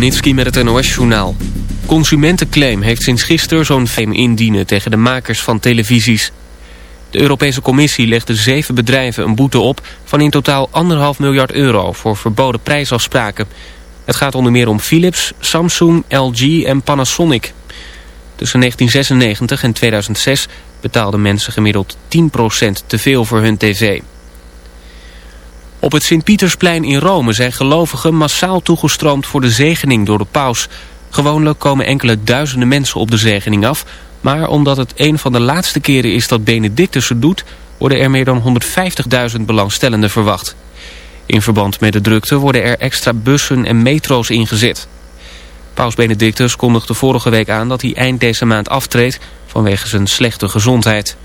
Nitski met het NOS-journaal. Consumentenclaim heeft sinds gisteren zo'n fame indienen tegen de makers van televisies. De Europese Commissie legde zeven bedrijven een boete op van in totaal anderhalf miljard euro voor verboden prijsafspraken. Het gaat onder meer om Philips, Samsung, LG en Panasonic. Tussen 1996 en 2006 betaalden mensen gemiddeld 10% te veel voor hun tv. Op het Sint-Pietersplein in Rome zijn gelovigen massaal toegestroomd voor de zegening door de paus. Gewoonlijk komen enkele duizenden mensen op de zegening af... maar omdat het een van de laatste keren is dat Benedictus het doet... worden er meer dan 150.000 belangstellenden verwacht. In verband met de drukte worden er extra bussen en metro's ingezet. Paus Benedictus kondigde vorige week aan dat hij eind deze maand aftreedt... vanwege zijn slechte gezondheid.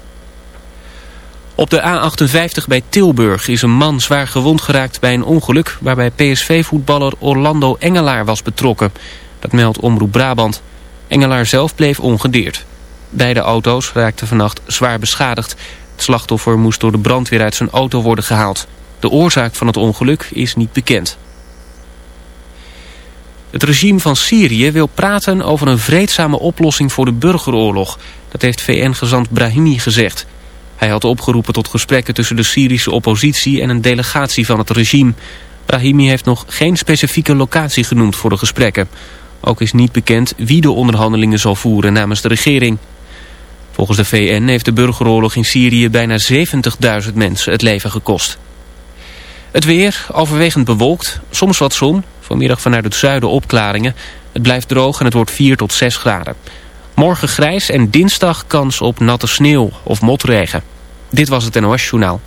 Op de A58 bij Tilburg is een man zwaar gewond geraakt bij een ongeluk... waarbij PSV-voetballer Orlando Engelaar was betrokken. Dat meldt Omroep Brabant. Engelaar zelf bleef ongedeerd. Beide auto's raakten vannacht zwaar beschadigd. Het slachtoffer moest door de brandweer uit zijn auto worden gehaald. De oorzaak van het ongeluk is niet bekend. Het regime van Syrië wil praten over een vreedzame oplossing voor de burgeroorlog. Dat heeft VN-gezant Brahimi gezegd. Hij had opgeroepen tot gesprekken tussen de Syrische oppositie en een delegatie van het regime. Brahimi heeft nog geen specifieke locatie genoemd voor de gesprekken. Ook is niet bekend wie de onderhandelingen zal voeren namens de regering. Volgens de VN heeft de burgeroorlog in Syrië bijna 70.000 mensen het leven gekost. Het weer, overwegend bewolkt, soms wat zon, vanmiddag vanuit het zuiden opklaringen. Het blijft droog en het wordt 4 tot 6 graden. Morgen grijs en dinsdag kans op natte sneeuw of motregen. Dit was het NOS Journaal.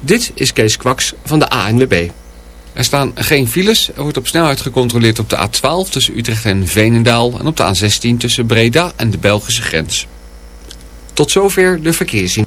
Dit is Kees Kwaks van de ANWB. Er staan geen files. Er wordt op snelheid gecontroleerd op de A12 tussen Utrecht en Veenendaal... en op de A16 tussen Breda en de Belgische grens. Tot zover de verkeerszien.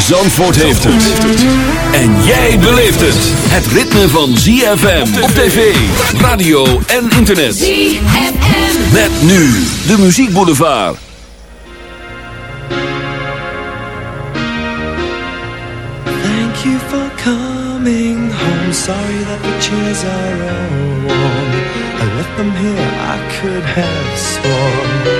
Zandvoort heeft het. En jij beleeft het. Het ritme van ZFM op tv, radio en internet. ZFM. Met nu de muziekboulevard. Thank you for coming home. Sorry that the chairs are all warm. I left them here, I could have sworn.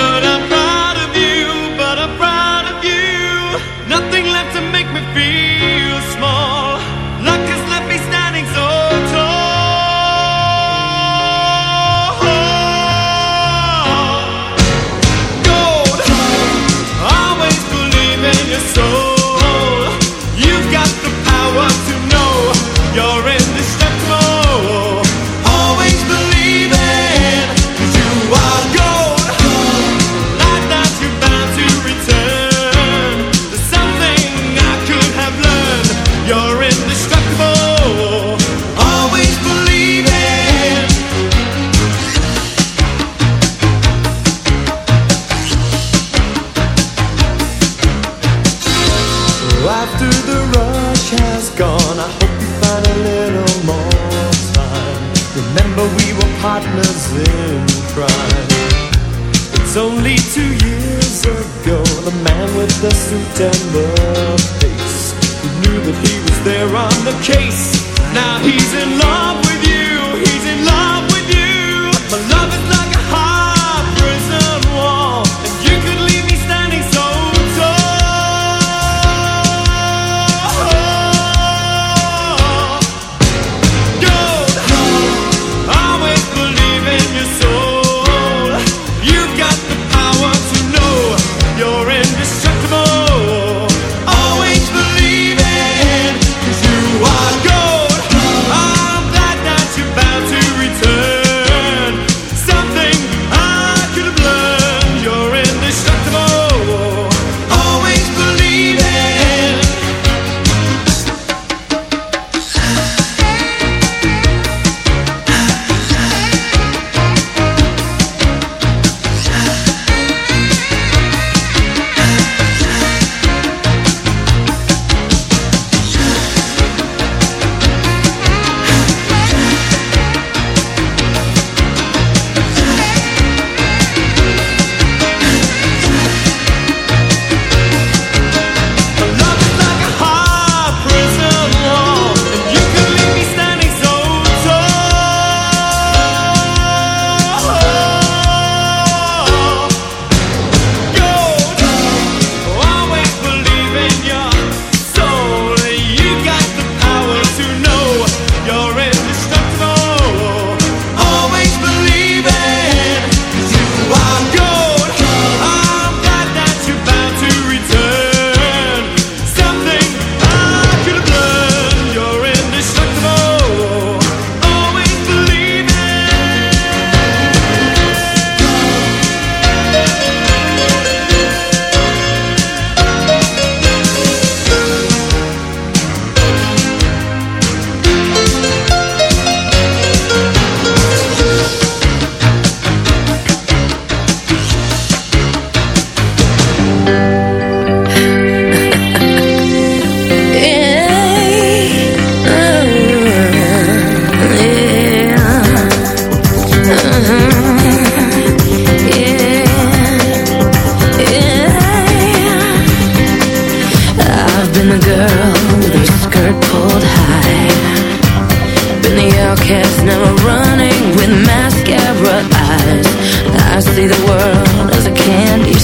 world a candy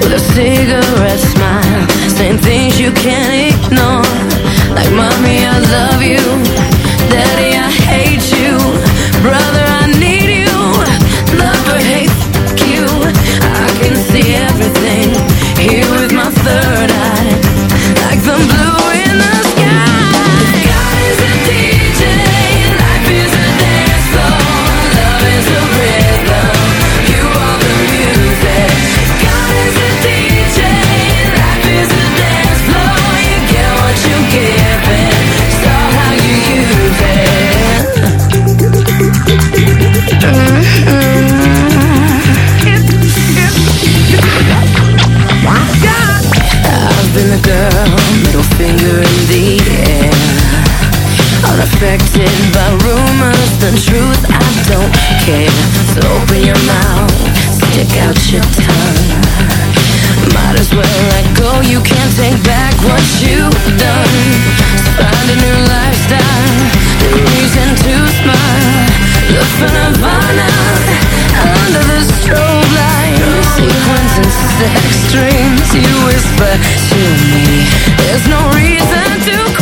With a cigarette smile Saying things you can't ignore. Like mommy I love you. Daddy I Affected by rumors, the truth I don't care. So open your mouth, stick out your tongue. Might as well let go, you can't take back what you've done. So find a new lifestyle, new reason to smile. Look for nirvana under the strobe light. Sequins and sex dreams, you whisper to me. There's no reason to.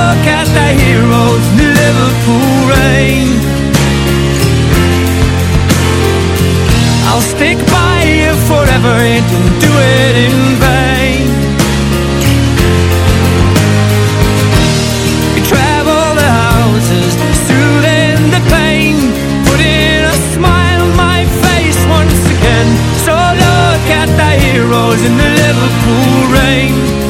Look at the heroes in the Liverpool rain. I'll stick by you forever and do it in vain. You travel the houses, soothing the pain, putting a smile on my face once again. So look at the heroes in the Liverpool rain.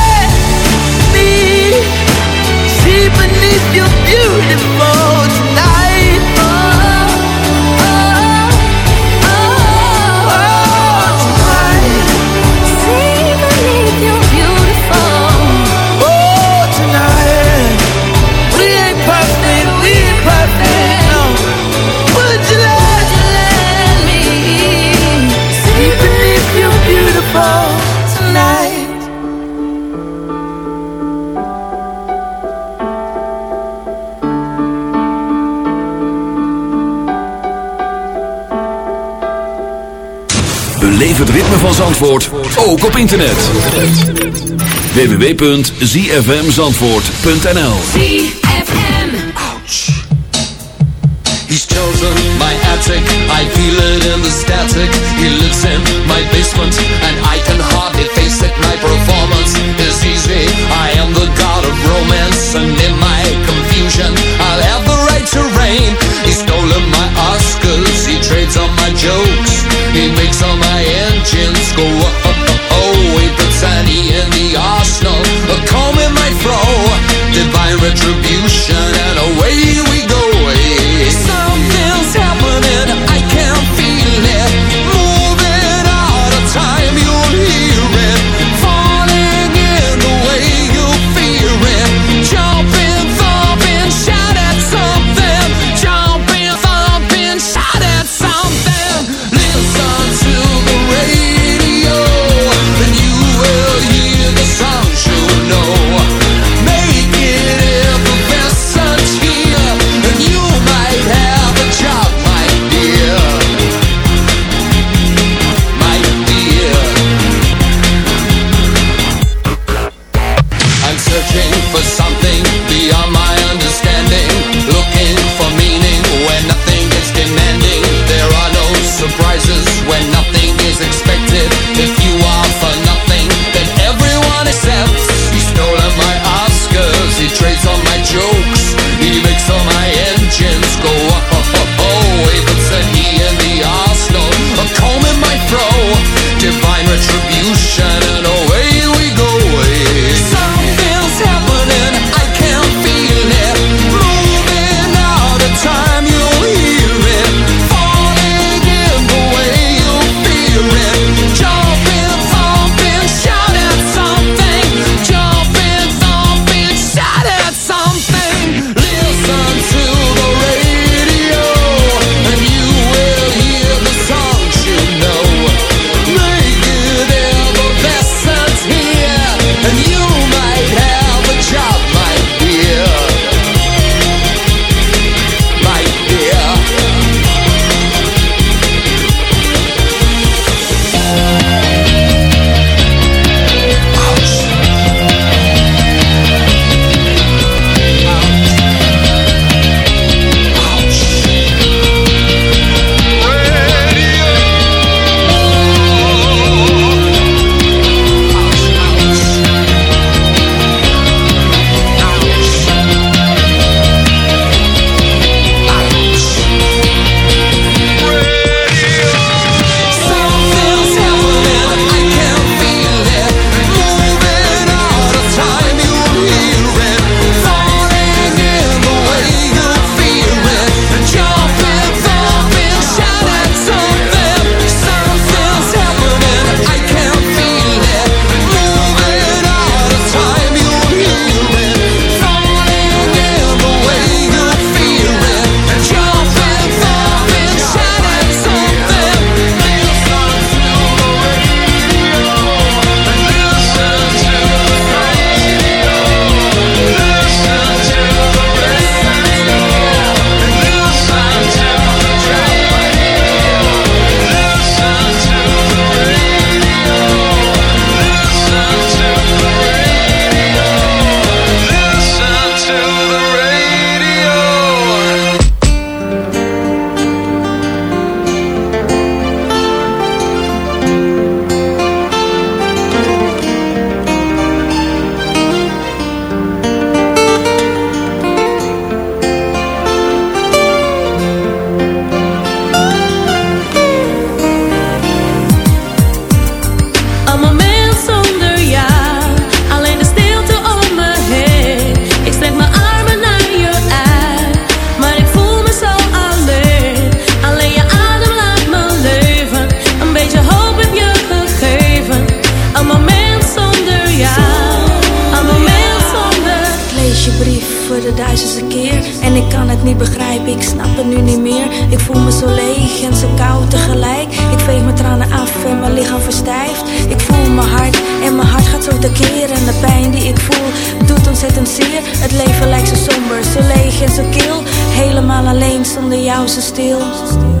van Zandvoort, ook op internet. www.zfmzandvoort.nl He's chosen my attic, I feel it in the static. He lives in my basement, and I can hardly face it. My performance is easy. I am the god of romance, and in my confusion, I'll have the right to reign. He's stolen my Oscars, he trades on my jokes. He makes all my engines go oh, oh. He puts Annie in the arsenal, a comb in my. Divine retribution, zonder jou zo stil.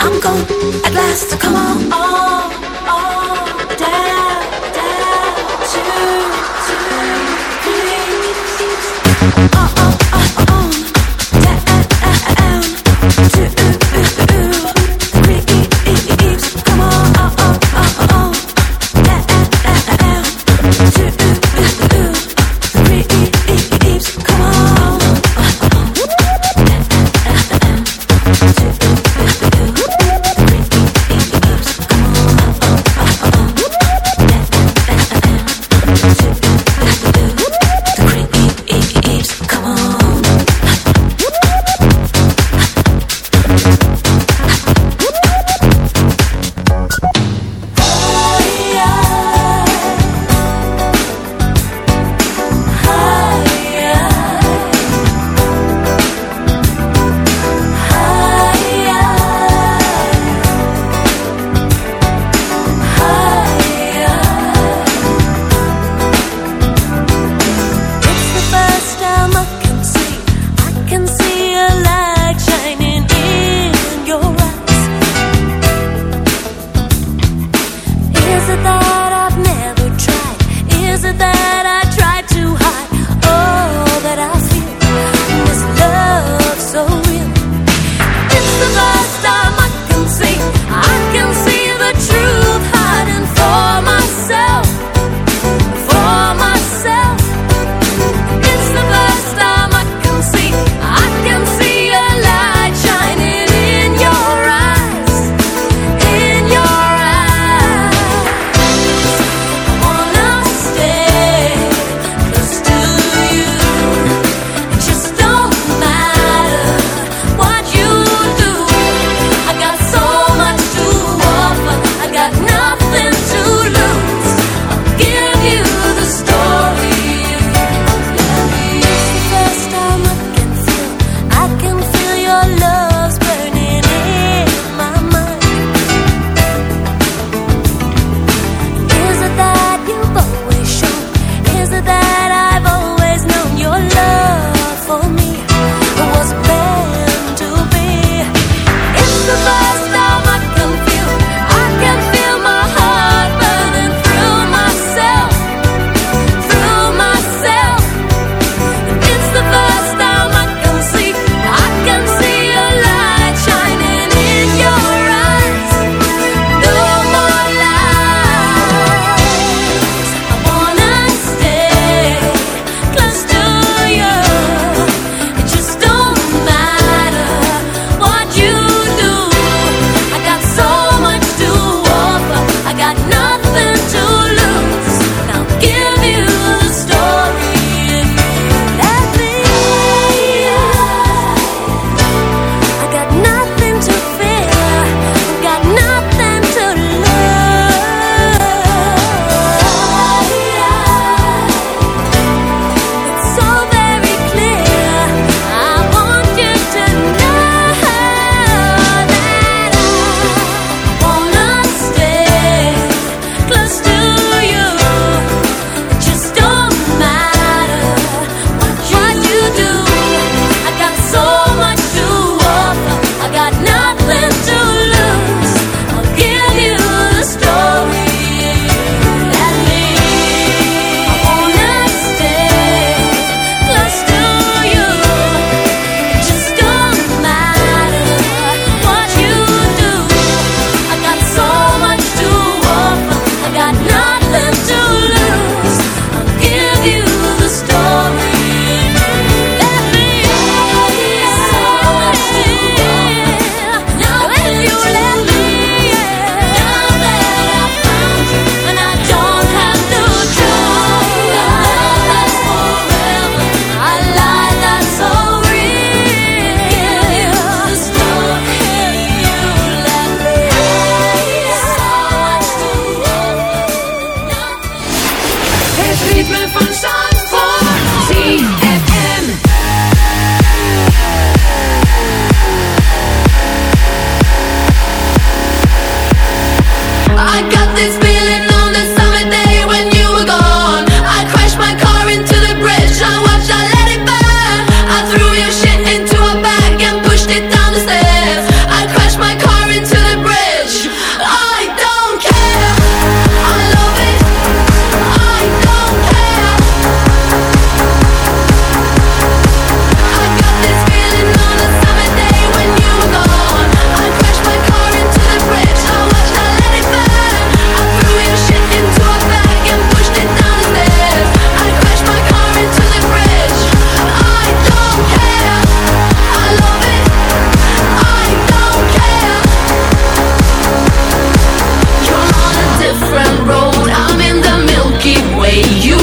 I'm gone. At last, come on, on, on,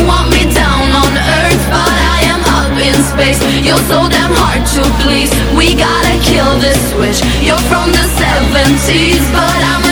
want me down on earth, but I am up in space. You're so damn hard to please. We gotta kill this switch. You're from the 70s, but I'm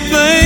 anything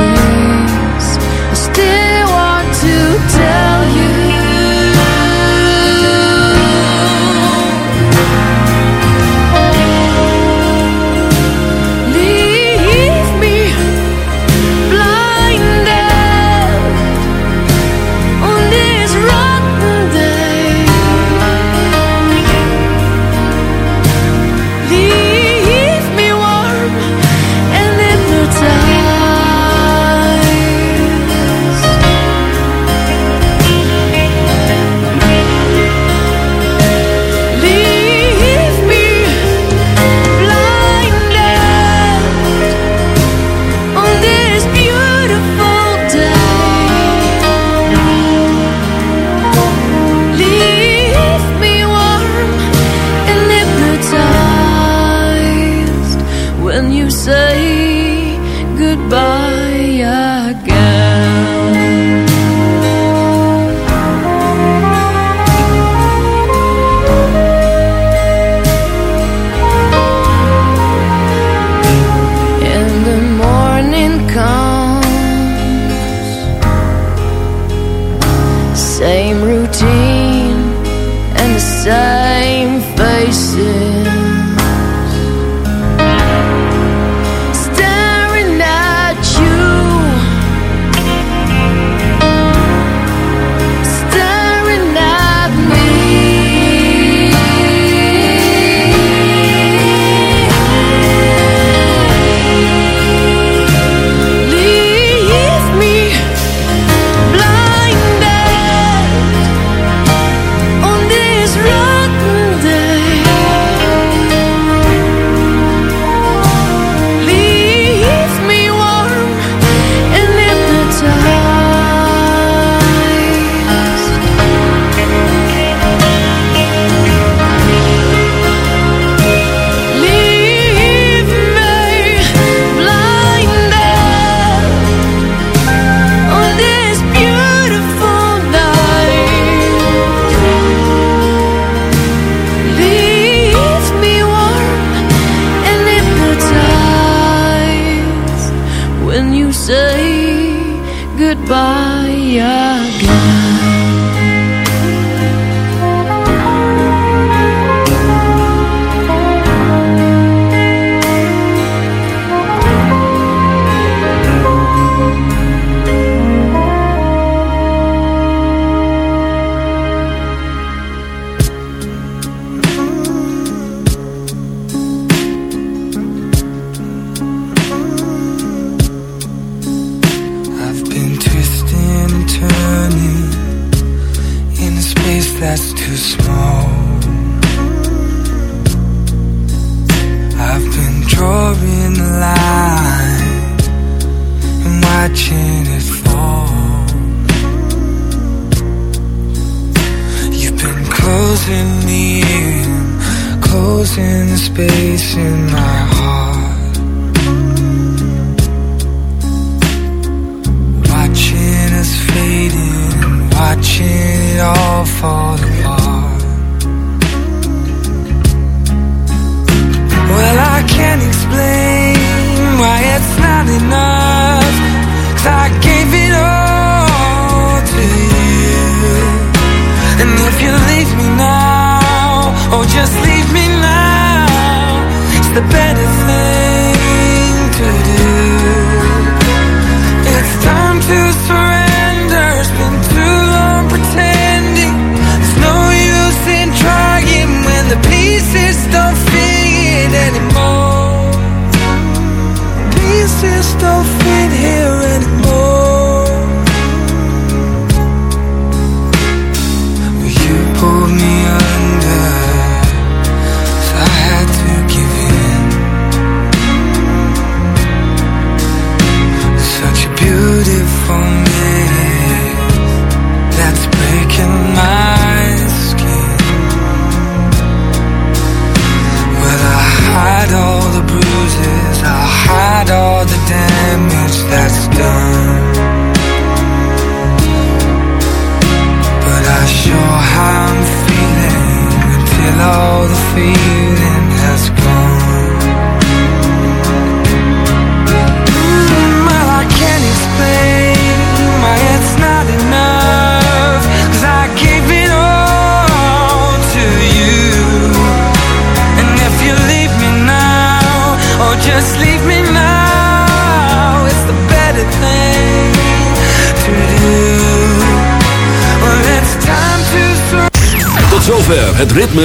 I still